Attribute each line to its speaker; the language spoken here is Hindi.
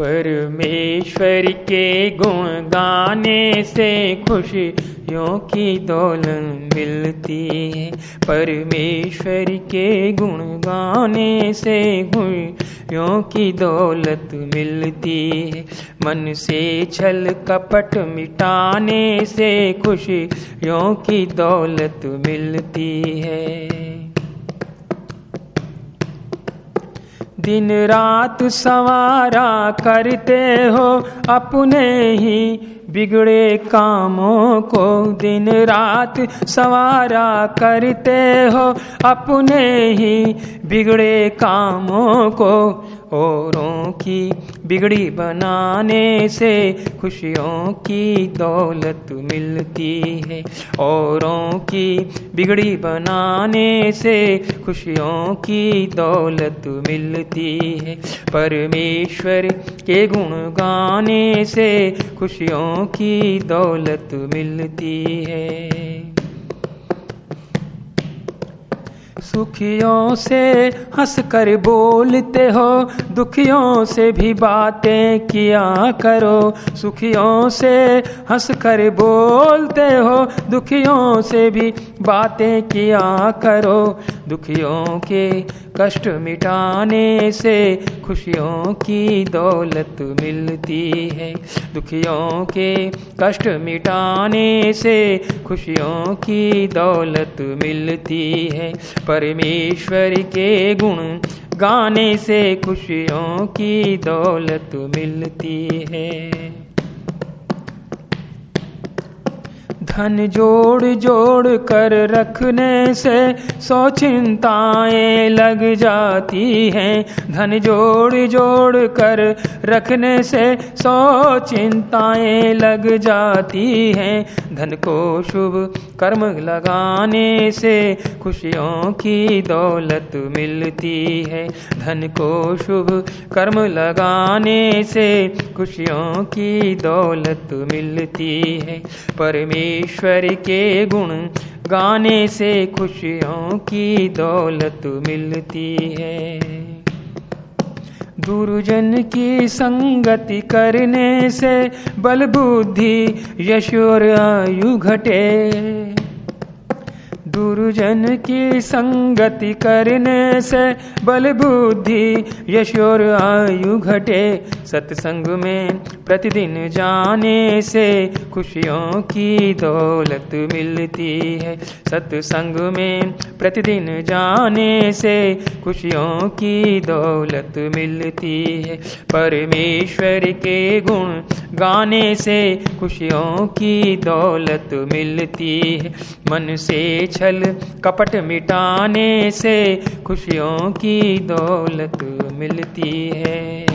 Speaker 1: परमेश्वर के गुण गाने से खुशियों की दौलत मिलती है। परमेश्वर के गुण गाने से खुशियों की दौलत मिलती है। मन से छल कपट मिटाने से खुशियों की दौलत मिलती है। दिन रात सवारा करते हो अपने ही बिगड़े कामों को दिन रात सवारा करते हो अपने ही बिगड़े कामों को औरों की बिगड़ी बनाने से खुशियों की दौलत मिलती है। औरों की बिगड़ी बनाने से खुशियों की दौलत मिलती है। परमेश्वर के गुण गाने से खुशियों की दौलत मिलती है। सुखियों से हंस कर बोलते हो, दुखियों से भी बातें किया करो। सुखियों से हंस कर बोलते हो, दुखियों से भी बातें किया करो। दुखियों के कष्ट मिटाने से खुशियों की दौलत मिलती है। दुखियों के कष्ट मिटाने से खुशियों की दौलत मिलती है। परमेश्वर के गुण गाने से खुशियों की दौलत मिलती है। धन जोड़ जोड़ कर रखने से सौ चिंताएँ लग जाती हैं। धन जोड़ जोड़ कर रखने से सौ चिंताएँ लग जाती हैं। धन को शुभ कर्म लगाने से खुशियों की दौलत मिलती है। धन को शुभ कर्म लगाने से खुशियों की दौलत मिलती है। परमेश्वर ईश्वर के गुण गाने से खुशियों की दौलत मिलती है। गुरुजन की संगति करने से बल बुद्धि, यश और आयु घटे। दुर्जन की संगति करने से बल बुद्धि यशोर आयु घटे। सत्संग में प्रतिदिन जाने से खुशियों की दौलत मिलती है। सत्संग में प्रतिदिन जाने से खुशियों की दौलत मिलती है। परमेश्वर के गुण गाने से खुशियों की दौलत मिलती है। मन से छल कपट मिटाने से खुशियों की दौलत मिलती है।